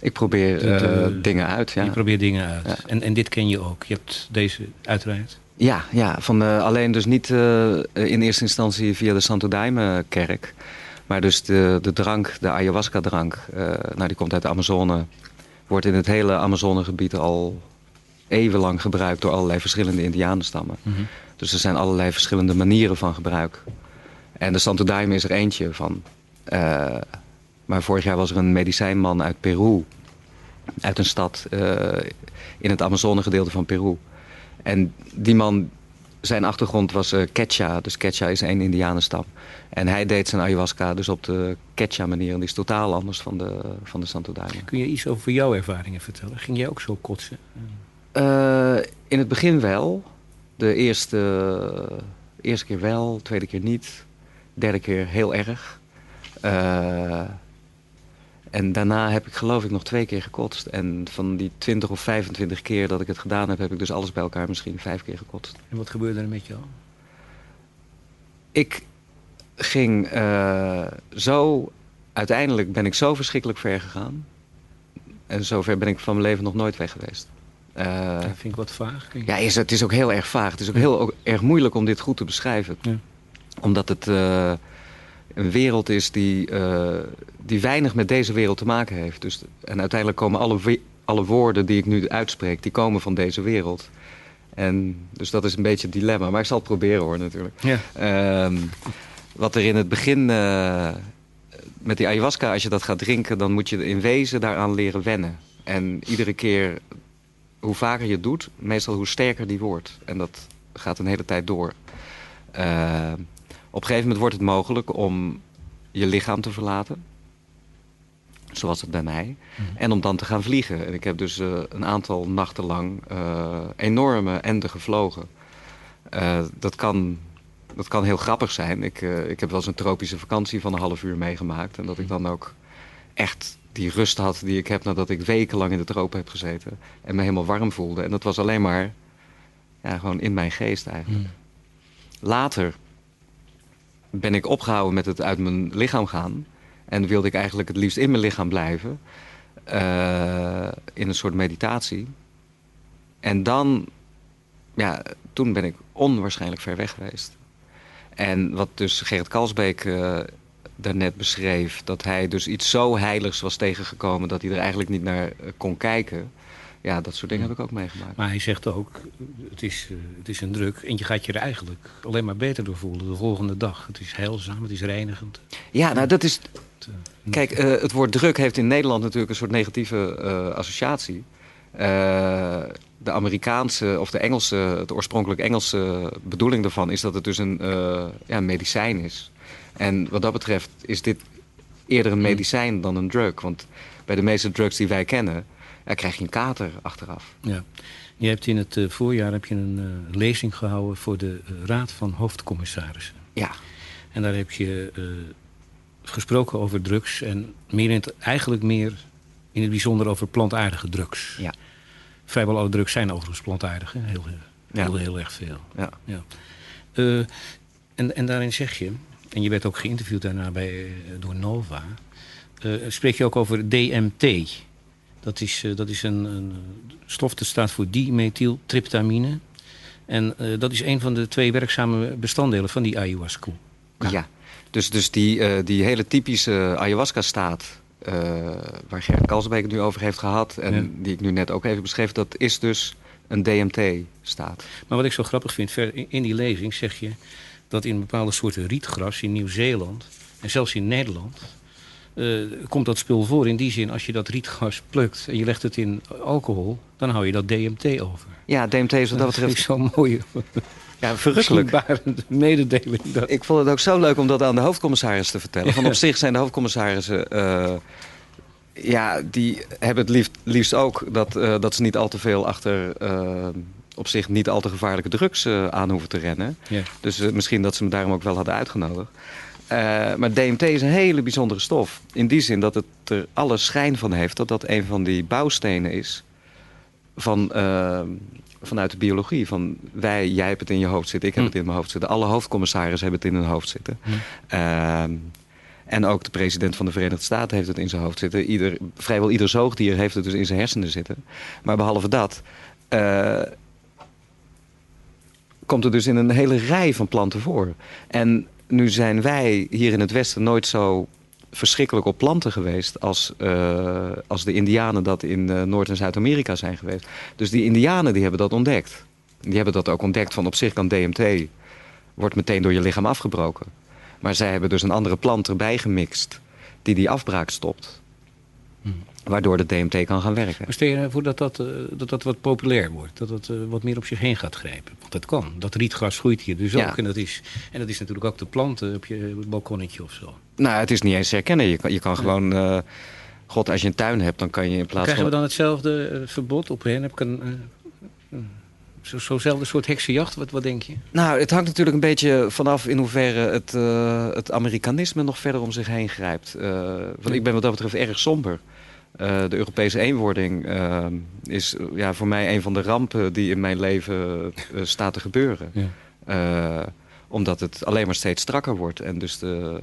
Ik probeer de- de- eh, dingen uit, ja. Je probeert dingen uit. En, en dit ken je ook. Je hebt deze uiteraard. Ja, ja van, eh, alleen dus niet eh, in eerste instantie via de Santo Daime kerk. Maar dus de, de drank, de ayahuasca drank, eh, nou die komt uit de Amazone. Wordt in het hele Amazonegebied al eeuwenlang gebruikt door allerlei verschillende indianenstammen. Mhm. Dus er zijn allerlei verschillende manieren van gebruik. En de Santo Daime is er eentje van. Eh, maar vorig jaar was er een medicijnman uit Peru. Uit een stad eh, in het Amazonegedeelte van Peru. En die man, zijn achtergrond was eh Quechua. Dus Quechua is één indianenstam. En hij deed zijn ayahuasca dus op de Quechua manier. En die is totaal anders van de, van de Santo Daime. Kun je iets over jouw ervaringen vertellen? Ging jij ook zo kotsen? Eh, in het begin wel. De eerste, eerste keer wel, tweede keer niet. Derde keer heel erg. Eh, en daarna heb ik geloof ik nog twee keer gekotst. En van die 20 of 25 keer dat ik het gedaan heb, heb ik dus alles bij elkaar misschien vijf keer gekotst. En wat gebeurde er met jou? Ik ging eh, zo... Uiteindelijk ben ik zo verschrikkelijk ver gegaan. En zover ben ik van mijn leven nog nooit weg geweest. Eh, Dat vind ik wat vaag. Ja, is, het is ook heel erg vaag. Het is ook heel ook erg moeilijk om dit goed te beschrijven. Ja. Omdat het eh, een wereld is die, eh, die weinig met deze wereld te maken heeft. Dus, en uiteindelijk komen alle, alle woorden die ik nu uitspreek, die komen van deze wereld. En, dus dat is een beetje het dilemma. Maar ik zal het proberen hoor, natuurlijk. Ja. Ehm, wat er in het begin... eh, met die ayahuasca, als je dat gaat drinken... dan moet je in wezen daaraan leren wennen. En iedere keer, hoe vaker je het doet... meestal hoe sterker die wordt. En dat gaat een hele tijd door. Eh, op een gegeven moment wordt het mogelijk om je lichaam te verlaten. Zoals het bij mij. En om dan te gaan vliegen. En ik heb dus eh, een aantal nachten lang eh, enorme enden gevlogen. Eh, dat, kan, dat kan heel grappig zijn. Ik, ik heb wel eens een tropische vakantie van een half uur meegemaakt. En dat ik dan ook echt die rust had die ik heb nadat ik wekenlang in de tropen heb gezeten. En me helemaal warm voelde. En dat was alleen maar ja, gewoon in mijn geest eigenlijk. Later ben ik opgehouden met het uit mijn lichaam gaan. En wilde ik eigenlijk het liefst in mijn lichaam blijven. eh, in een soort meditatie. En dan, ja, toen ben ik onwaarschijnlijk ver weg geweest. En wat dus Gerrit Kalsbeek uh, daarnet beschreef... dat hij dus iets zo heiligs was tegengekomen... dat hij er eigenlijk niet naar uh, kon kijken... Ja, dat soort dingen heb ik ook meegemaakt. Maar hij zegt ook, het is, uh, het is een druk... en je gaat je er eigenlijk alleen maar beter door voelen de volgende dag. Het is heilzaam, het is reinigend. Ja, nou dat is... Kijk, het woord druk heeft in Nederland natuurlijk een soort negatieve associatie... Uh, de Amerikaanse of de Engelse, het oorspronkelijk Engelse bedoeling daarvan is dat het dus een ja, medicijn is. En wat dat betreft is dit eerder een medicijn dan een drug. Want bij de meeste drugs die wij kennen, ja, krijg je een kater achteraf. Ja. Je hebt in het uh, voorjaar heb je een uh, lezing gehouden voor de Raad van Hoofdcommissarissen. Ja. En daar heb je gesproken over drugs en meer in het, eigenlijk meer in het bijzonder over plantaardige drugs. Ja. Vrijwel alle drugs zijn overigens plantaardig. Hè? Heel, heel, heel, heel, erg veel. Ja. ja. Uh, en, en daarin zeg je, en je werd ook geïnterviewd daarna bij, door Nova... Uh, spreek je ook over DMT. Dat is, uh, dat is een, een, stof dat staat voor dimethyltryptamine. En dat is een van de twee werkzame bestanddelen van die ayahuasca. Ja, dus, dus die, die hele typische ayahuasca-staat... Uh, waar Gerrit Kalsbeek het nu over heeft gehad... en ja. die ik nu net ook even beschreef... dat is dus een DMT-staat. Maar wat ik zo grappig vind, in die lezing zeg je... dat in bepaalde soorten rietgras in Nieuw-Zeeland... en zelfs in Nederland... Uh, komt dat spul voor. In die zin, als je dat rietgras plukt en je legt het in alcohol... dan hou je dat DMT over. Ja, DMT is wat dat betreft... Zo'n mooie... Ja, verrukkelijk. mededeling. Dat... Ik vond het ook zo leuk om dat aan de hoofdcommissaris te vertellen. Van op zich zijn de hoofdcommissarissen... Uh, ja, die hebben het liefst, liefst ook dat, uh, dat ze niet al te veel achter... Op zich niet al te gevaarlijke drugs aan hoeven te rennen. Dus misschien dat ze me daarom ook wel hadden uitgenodigd. Maar DMT is een hele bijzondere stof. In die zin dat het er alle schijn van heeft... dat dat een van die bouwstenen is... van vanuit de biologie. Van wij, jij hebt het in je hoofd zitten, ik heb Hm. het in mijn hoofd zitten. Alle hoofdcommissarissen hebben het in hun hoofd zitten. Uh, en ook de president van de Verenigde Staten heeft het in zijn hoofd zitten. Ieder, vrijwel ieder zoogdier heeft het dus in zijn hersenen zitten. Maar behalve dat... Uh, komt het dus in een hele rij van planten voor. En nu zijn wij hier in het Westen nooit zo verschrikkelijk op planten geweest... als, uh, als de indianen dat in uh, Noord- en Zuid-Amerika zijn geweest. Dus die indianen die hebben dat ontdekt. Die hebben dat ook ontdekt van op zich kan DMT... wordt meteen door je lichaam afgebroken. Maar zij hebben dus een andere plant erbij gemixt... die die afbraak stopt. Waardoor de DMT kan gaan werken. Maar stel je voor dat dat, uh, dat, dat wat populair wordt. Dat het uh, wat meer op zich heen gaat grijpen. Want dat kan. Dat rietgras groeit hier dus Ja. ook. En dat, is, en dat is natuurlijk ook de planten op je balkonnetje of zo. Nou, het is niet eens herkennen. Je kan, je kan gewoon... Uh, God, als je een tuin hebt, dan kan je in plaats Krijgen van... we dan hetzelfde eh, verbod op hen? Heb ik een... eh, zo- Zo'nzelfde soort heksenjacht? Wat, wat denk je? Nou, het hangt natuurlijk een beetje vanaf in hoeverre het, uh, het Amerikanisme nog verder om zich heen grijpt. Uh, want ik ben wat dat betreft erg somber. Uh, de Europese eenwording uh, is ja, voor mij een van de rampen die in mijn leven uh, staat te gebeuren. Ja. omdat het alleen maar steeds strakker wordt. En dus de,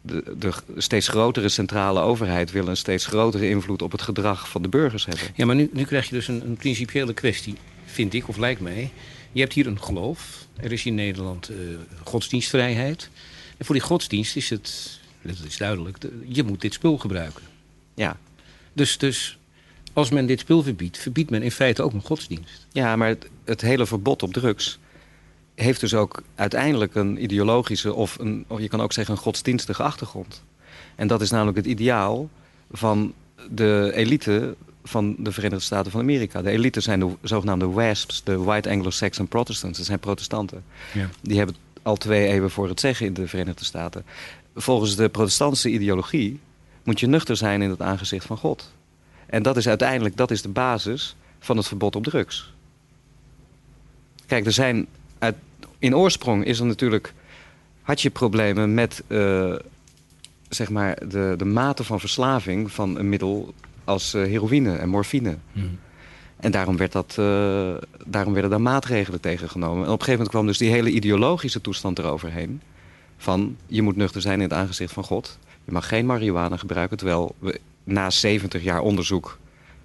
de, de steeds grotere centrale overheid wil een steeds grotere invloed op het gedrag van de burgers hebben. Ja, maar nu, nu krijg je dus een, een principiële kwestie, vind ik, of lijkt mij. Je hebt hier een geloof. Er is in Nederland godsdienstvrijheid. En voor die godsdienst is het, dat is duidelijk, de, je moet dit spul gebruiken. Ja. Dus, dus als men dit spul verbiedt, verbiedt men in feite ook een godsdienst. Ja, maar het, het hele verbod op drugs heeft dus ook uiteindelijk een ideologische... of, een, of je kan ook zeggen een godsdienstige achtergrond. En dat is namelijk het ideaal van de elite van de Verenigde Staten van Amerika. De elite zijn de zogenaamde WASPs, de White Anglo-Saxon Protestants. Dat zijn protestanten. Ja. Die hebben al twee eeuwen voor het zeggen in de Verenigde Staten. Volgens de protestantse ideologie moet je nuchter zijn in het aangezicht van God. En dat is uiteindelijk dat is de basis van het verbod op drugs. Kijk, er zijn uit, in oorsprong is er natuurlijk had je problemen met uh, zeg maar de, de mate van verslaving van een middel als uh, heroïne en morfine. Mm. En daarom, werd dat, uh, daarom werden daar maatregelen tegen genomen. En op een gegeven moment kwam dus die hele ideologische toestand eroverheen. Van je moet nuchter zijn in het aangezicht van God. Je mag geen marihuana gebruiken. Terwijl we na 70 jaar onderzoek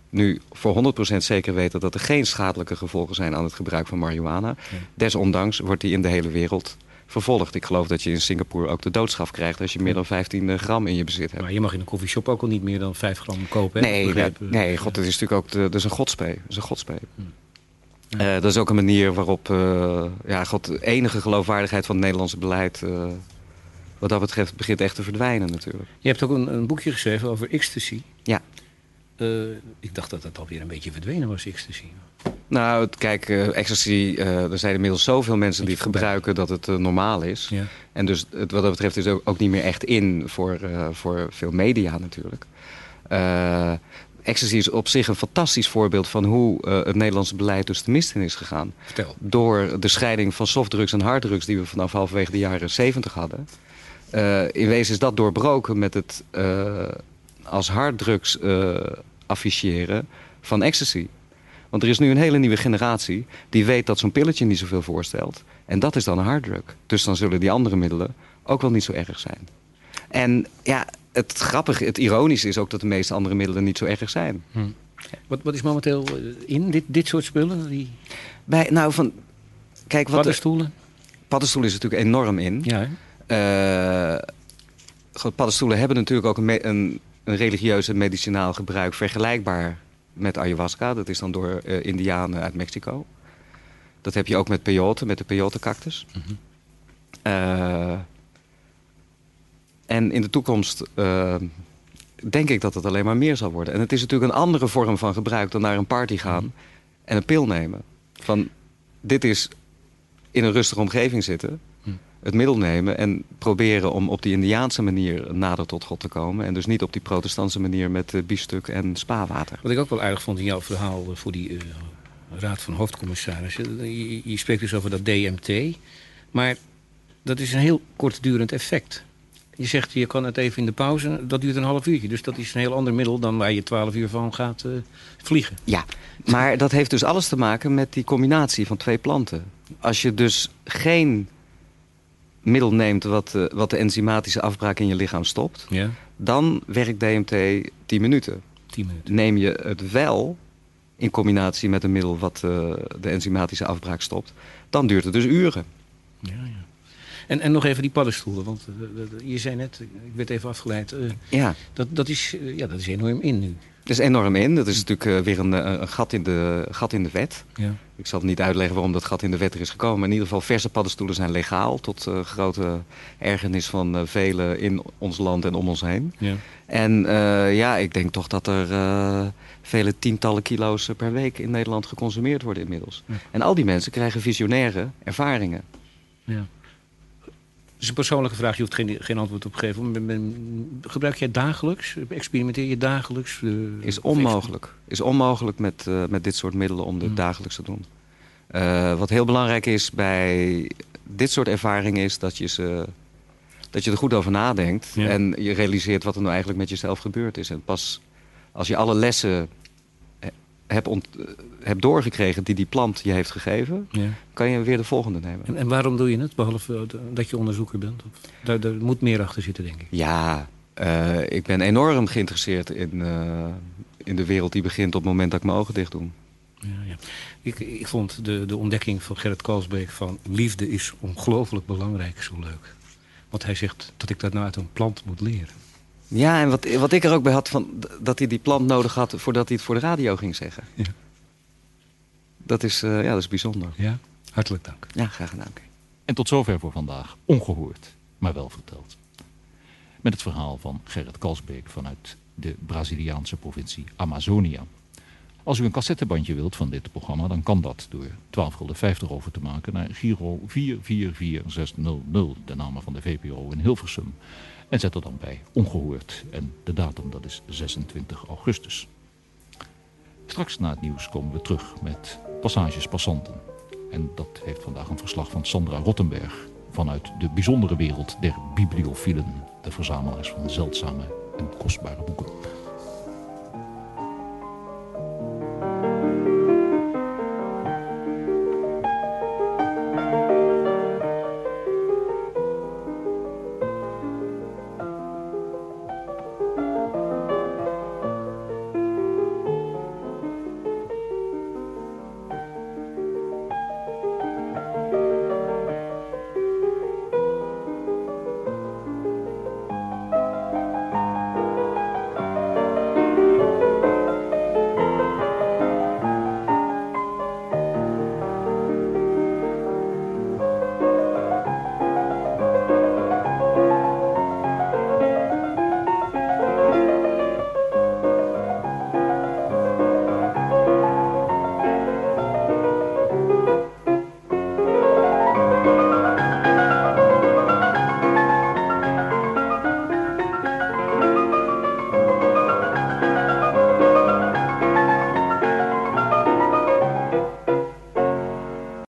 nu voor 100% zeker weten dat er geen schadelijke gevolgen zijn aan het gebruik van marihuana. Ja. Desondanks wordt die in de hele wereld vervolgd. Ik geloof dat je in Singapore ook de doodstraf krijgt... als je meer dan 15 gram in je bezit hebt. Maar je mag in een koffieshop ook al niet meer dan 5 gram kopen. hè? Nee, nee, eh, nee, god, dat is natuurlijk ook de, dat is een godspee. Dat is een godspee. Eh, dat is ook een manier waarop eh, ja, god, de enige geloofwaardigheid van het Nederlandse beleid... eh, wat dat betreft begint echt te verdwijnen natuurlijk. Je hebt ook een, een boekje geschreven over ecstasy. Ja. Eh, ik dacht dat dat alweer een beetje verdwenen was, ecstasy. Nou, het- kijk, eh, ecstasy, eh, er zijn inmiddels zoveel mensen die het gebruiken dat het normaal is. Ja. En dus het, wat dat betreft is het ook, ook niet meer echt in voor, voor veel media natuurlijk. Ecstasy is op zich een fantastisch voorbeeld van hoe het Nederlandse beleid dus te mist in is gegaan. Vertel. Door de scheiding van softdrugs en harddrugs die we vanaf halverwege de jaren 70 hadden. Eh, in wezen is dat doorbroken met het eh, als harddrugs eh, afficheren van ecstasy. Want er is nu een hele nieuwe generatie die weet dat zo'n pilletje niet zoveel voorstelt. En dat is dan een harddrug. Dus dan zullen die andere middelen ook wel niet zo erg zijn. En ja, het grappige, het ironische is ook dat de meeste andere middelen niet zo erg zijn. Hm. Wat, wat is momenteel in, dit, dit soort spullen? Die Bij, nou, van, kijk, wat paddenstoelen? Paddenstoelen is natuurlijk enorm in. Ja, paddenstoelen hebben natuurlijk ook een, een, een religieus en medicinaal gebruik vergelijkbaar met ayahuasca. Dat is dan door eh, indianen uit Mexico. Dat heb je ook met peyote, met de peyote-cactus. Eh, en in de toekomst eh, denk ik dat het alleen maar meer zal worden. En het is natuurlijk een andere vorm van gebruik dan naar een party gaan en een pil nemen. Van, dit is in een rustige omgeving zitten, het middel nemen en proberen om op die Indiaanse manier nader tot God te komen. En dus niet op die protestantse manier met eh, biefstuk en spaarwater. Wat ik ook wel aardig vond in jouw verhaal eh, voor die eh, raad van hoofdcommissarissen. Je, je spreekt dus over dat DMT. Maar dat is een heel kortdurend effect. Je zegt, je kan het even in de pauze, dat duurt een half uurtje. Dus dat is een heel ander middel dan waar je twaalf uur van gaat vliegen. Ja, maar dat heeft dus alles te maken met die combinatie van twee planten. Als je dus geen middel neemt wat, eh, wat de enzymatische afbraak in je lichaam stopt... Ja. dan werkt DMT 10 minuten. 10 minuten. Neem je het wel in combinatie met een middel wat eh, de enzymatische afbraak stopt... dan duurt het dus uren. En, en nog even die paddenstoelen. Want eh, je zei net, ik werd even afgeleid. Ja. dat, dat, is, ja, dat is enorm in nu. Dat is enorm in. Dat is natuurlijk eh, weer een, eh, een gat, in de, gat in de wet. Ja. Ik zal niet uitleggen waarom dat gat in de wet er is gekomen. Maar in ieder geval, verse paddenstoelen zijn legaal. Tot eh, grote ergernis van eh, velen in ons land en om ons heen. Ja. En ja, ik denk toch dat er vele tientallen kilo's per week in Nederland geconsumeerd worden inmiddels. Ja. En al die mensen krijgen visionaire ervaringen. Ja. Is een persoonlijke vraag, je hoeft geen, geen antwoord op te geven. Gebruik jij dagelijks? Experimenteer je dagelijks? eh, Is onmogelijk. Is onmogelijk met, eh, met dit soort middelen om dit dagelijks te doen. Eh, wat heel belangrijk is bij dit soort ervaringen is dat je, ze, dat je er goed over nadenkt. Ja. En je realiseert wat er nou eigenlijk met jezelf gebeurd is. En pas als je alle lessen hebt, ont, hebt doorgekregen die die plant je heeft gegeven... Ja. kan je weer de volgende nemen. En, en waarom doe je het? Behalve eh, dat je onderzoeker bent? Daar, daar moet meer achter zitten, denk ik. Ja, eh, ik ben enorm geïnteresseerd in, eh, in de wereld die begint op het moment dat ik mijn ogen dicht doe. Ja, ja. Ik, ik vond de, de ontdekking van Gerrit Kalsbeek van liefde is ongelooflijk belangrijk zo leuk. Want hij zegt dat ik dat nou uit een plant moet leren. Ja, en wat, wat ik er ook bij had, van, dat hij die plant nodig had voordat hij het voor de radio ging zeggen. Ja. Dat, is, eh, ja, dat is bijzonder. Ja, hartelijk dank. Ja, graag gedaan. En tot zover voor vandaag. Ongehoord, maar wel verteld. Met het verhaal van Gerrit Kalsbeek vanuit de Braziliaanse provincie Amazonia. Als u een cassettebandje wilt van dit programma, dan kan dat door 12,50 over te maken naar Giro 444600, de naam van de VPRO in Hilversum. En zet er dan bij ongehoord. En de datum dat is 26 augustus. Straks na het nieuws komen we terug met Passages Passanten. En dat heeft vandaag een verslag van Sandra Rottenberg vanuit de bijzondere wereld der bibliofielen, de verzamelaars van zeldzame en kostbare boeken.